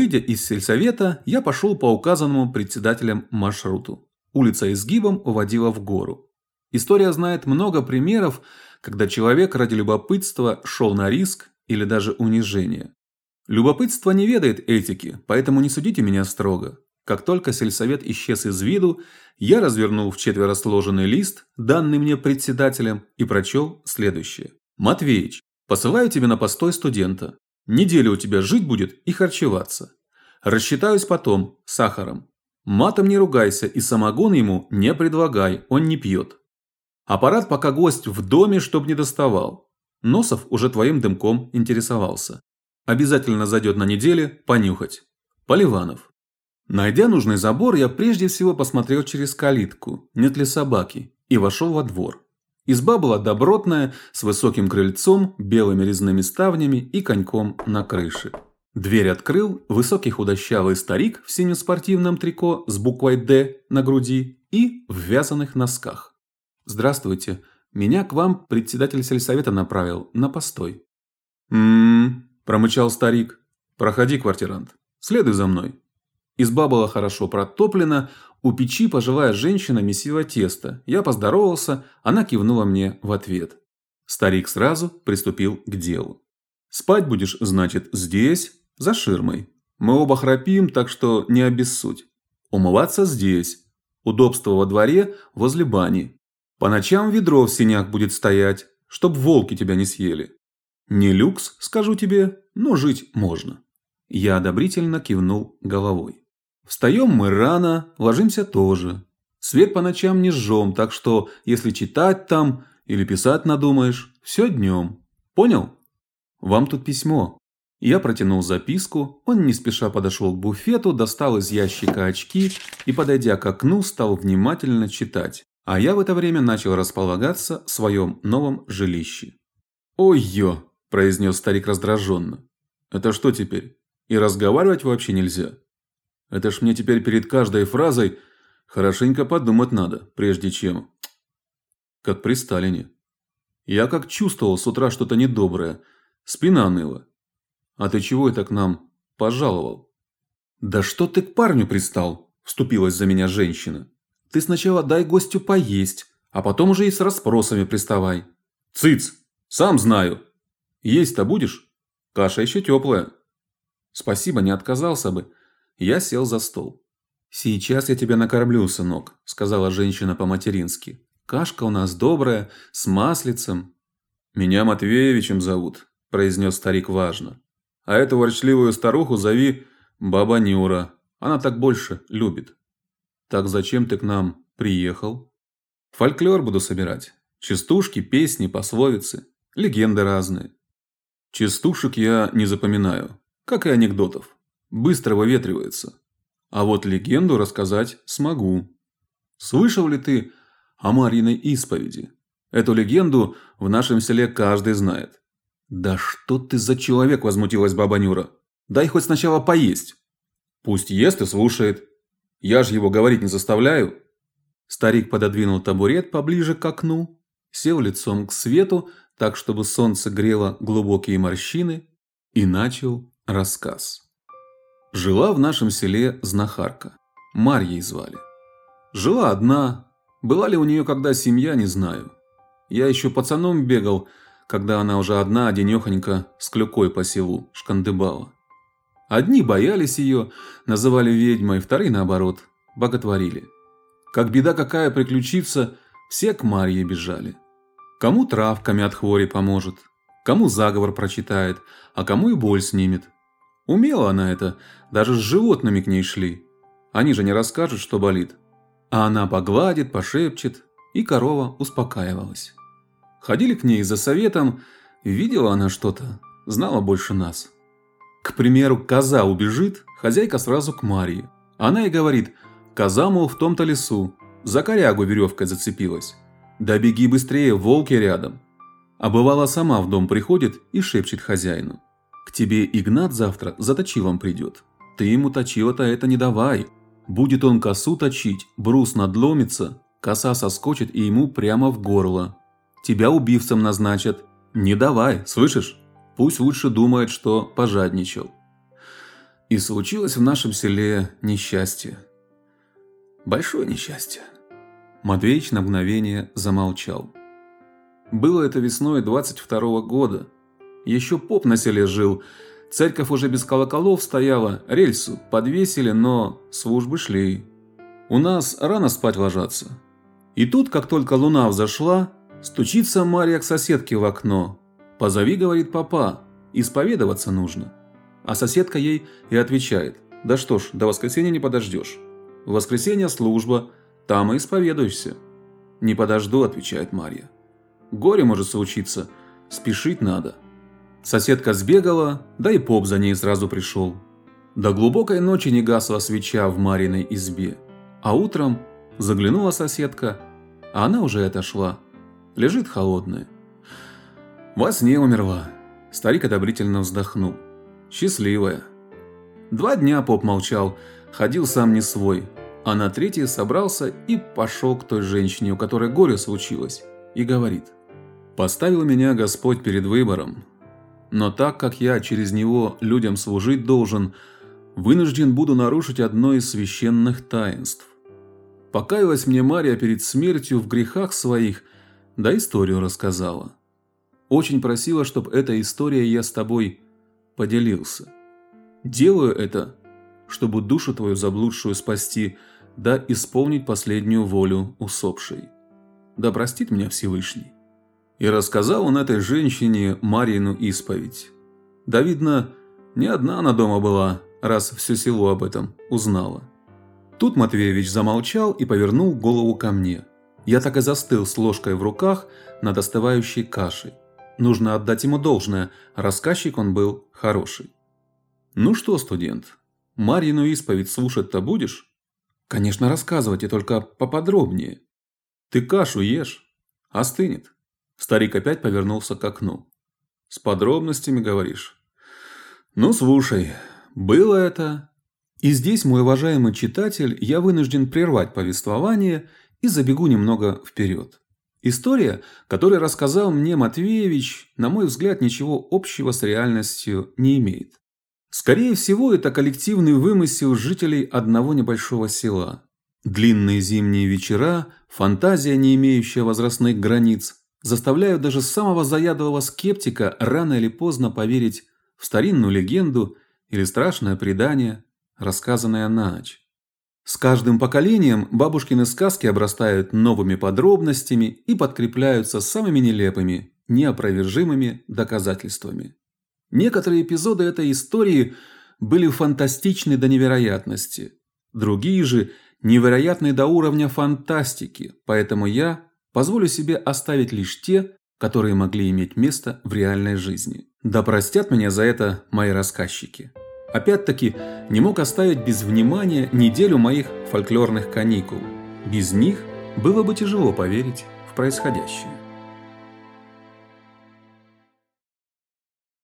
Выйдя из сельсовета, я пошел по указанному председателем маршруту. Улица изгибом уводила в гору. История знает много примеров, когда человек ради любопытства шел на риск или даже унижение. Любопытство не ведает этики, поэтому не судите меня строго. Как только сельсовет исчез из виду, я развернул в четверо сложенный лист, данный мне председателем, и прочел следующее. «Матвеич, посылаю тебе на постой студента. Неделю у тебя жить будет и харчеваться. Рассчитаюсь потом, сахаром. Матом не ругайся и самогон ему не предлагай, он не пьет. Аппарат пока гость в доме, чтоб не доставал. Носов уже твоим дымком интересовался. Обязательно зайдет на неделе понюхать. Поливанов. Найдя нужный забор, я прежде всего посмотрел через калитку, нет ли собаки, и вошел во двор. Изба была добротная, с высоким крыльцом, белыми резными ставнями и коньком на крыше. Дверь открыл высокий худощавый старик в синем спортивном трико с буквой «Д» на груди и в вязаных носках. «Здравствуйте. Меня к вам председатель сельсовета направил на постой». «М-м-м», промычал старик. «Проходи, квартирант. Следуй за мной». Изба была хорошо протоплена, у печи пожилая женщина месила тесто. Я поздоровался, она кивнула мне в ответ. Старик сразу приступил к делу. «Спать будешь, значит, здесь, за ширмой. Мы оба храпим, так что не обессудь. Умываться здесь. Удобство во дворе, возле бани. По ночам ведро в синях будет стоять, чтоб волки тебя не съели. Не люкс, скажу тебе, но жить можно. Я одобрительно кивнул головой. Встаем мы рано, ложимся тоже. Свет по ночам не жжем, так что, если читать там или писать надумаешь, все днем. Понял? Вам тут письмо. Я протянул записку, он не спеша подошел к буфету, достал из ящика очки и, подойдя к окну, стал внимательно читать. А я в это время начал располагаться в своем новом жилище. «Ой-ё!» – произнес старик раздраженно. «Это что теперь? И разговаривать вообще нельзя? Это ж мне теперь перед каждой фразой хорошенько подумать надо, прежде чем...» Как при Сталине. Я как чувствовал с утра что-то недоброе. Спина ныла. «А ты чего это к нам пожаловал?» «Да что ты к парню пристал?» – вступилась за меня женщина. Ты сначала дай гостю поесть, а потом уже и с расспросами приставай. Цыц, сам знаю. Есть-то будешь? Каша еще теплая. Спасибо, не отказался бы. Я сел за стол. Сейчас я тебя накормлю, сынок, сказала женщина по-матерински. Кашка у нас добрая, с маслицем. Меня Матвеевичем зовут, произнес старик важно. А эту ворчливую старуху зови баба Нюра. Она так больше любит. Так зачем ты к нам приехал? Фольклор буду собирать. Частушки, песни, пословицы, легенды разные. Частушек я не запоминаю, как и анекдотов. Быстро выветривается. А вот легенду рассказать смогу. Слышал ли ты о Марьиной исповеди? Эту легенду в нашем селе каждый знает. Да что ты за человек, возмутилась баба Нюра. Дай хоть сначала поесть. Пусть ест и слушает. Я ж его говорить не заставляю. Старик пододвинул табурет поближе к окну, сел лицом к свету, так чтобы солнце грело глубокие морщины, и начал рассказ. Жила в нашем селе знахарка. Марьей звали. Жила одна. Была ли у нее когда семья, не знаю. Я еще пацаном бегал, когда она уже одна, одинехонька, с клюкой по селу шкандыбала. Одни боялись ее, называли ведьмой, вторые, наоборот, боготворили. Как беда какая приключится, все к Марье бежали. Кому травками от хвори поможет, кому заговор прочитает, а кому и боль снимет. Умела она это, даже с животными к ней шли. Они же не расскажут, что болит. А она погладит, пошепчет, и корова успокаивалась. Ходили к ней за советом, видела она что-то, знала больше нас. К примеру, коза убежит, хозяйка сразу к Марии. Она и говорит, коза, мол, в том-то лесу, за корягу веревкой зацепилась. Да беги быстрее, волки рядом. А бывало сама в дом приходит и шепчет хозяину. К тебе Игнат завтра за точилом придет. Ты ему точила-то это не давай. Будет он косу точить, брус надломится, коса соскочит и ему прямо в горло. Тебя убивцем назначат. Не давай, слышишь? Пусть лучше думает, что пожадничал. И случилось в нашем селе несчастье. Большое несчастье. Матвеич на мгновение замолчал. Было это весной 22 -го года. Еще поп на селе жил. Церковь уже без колоколов стояла, рельсу подвесили, но службы шли. У нас рано спать ложатся. И тут, как только луна взошла, стучится Мария к соседке в окно. «Позови, — говорит папа, — исповедоваться нужно». А соседка ей и отвечает, «Да что ж, до воскресенья не подождешь. В воскресенье служба, там и исповедуешься». «Не подожду», — отвечает Марья. «Горе может случиться, спешить надо». Соседка сбегала, да и поп за ней сразу пришел. До глубокой ночи не гасла свеча в Мариной избе. А утром заглянула соседка, а она уже отошла. Лежит холодная. Во сне умерла. Старик одобрительно вздохнул. Счастливая. Два дня поп молчал, ходил сам не свой, а на третий собрался и пошел к той женщине, у которой горе случилось, и говорит. «Поставил меня Господь перед выбором, но так как я через него людям служить должен, вынужден буду нарушить одно из священных таинств. Покаялась мне Мария перед смертью в грехах своих, да историю рассказала. Очень просила, чтобы эта история я с тобой поделился. Делаю это, чтобы душу твою заблудшую спасти, да исполнить последнюю волю усопшей. Да простит меня Всевышний. И рассказал он этой женщине Марьину исповедь. Да видно, не одна она дома была, раз все село об этом узнало. Тут Матвеевич замолчал и повернул голову ко мне. Я так и застыл с ложкой в руках над остывающей кашей. Нужно отдать ему должное, рассказчик он был хороший. «Ну что, студент, Марьину исповедь слушать-то будешь?» «Конечно, рассказывайте, только поподробнее. Ты кашу ешь, остынет». Старик опять повернулся к окну. «С подробностями говоришь?» «Ну, слушай, было это...» И здесь, мой уважаемый читатель, я вынужден прервать повествование и забегу немного вперед. История, которую рассказал мне Матвеевич, на мой взгляд, ничего общего с реальностью не имеет. Скорее всего, это коллективный вымысел жителей одного небольшого села. Длинные зимние вечера, фантазия, не имеющая возрастных границ, заставляют даже самого заядлого скептика рано или поздно поверить в старинную легенду или страшное предание, рассказанное на ночь. С каждым поколением бабушкины сказки обрастают новыми подробностями и подкрепляются самыми нелепыми, неопровержимыми доказательствами. Некоторые эпизоды этой истории были фантастичны до невероятности, другие же невероятны до уровня фантастики, поэтому я позволю себе оставить лишь те, которые могли иметь место в реальной жизни. Да простят меня за это мои рассказчики. Опять-таки, не мог оставить без внимания неделю моих фольклорных каникул. Без них было бы тяжело поверить в происходящее.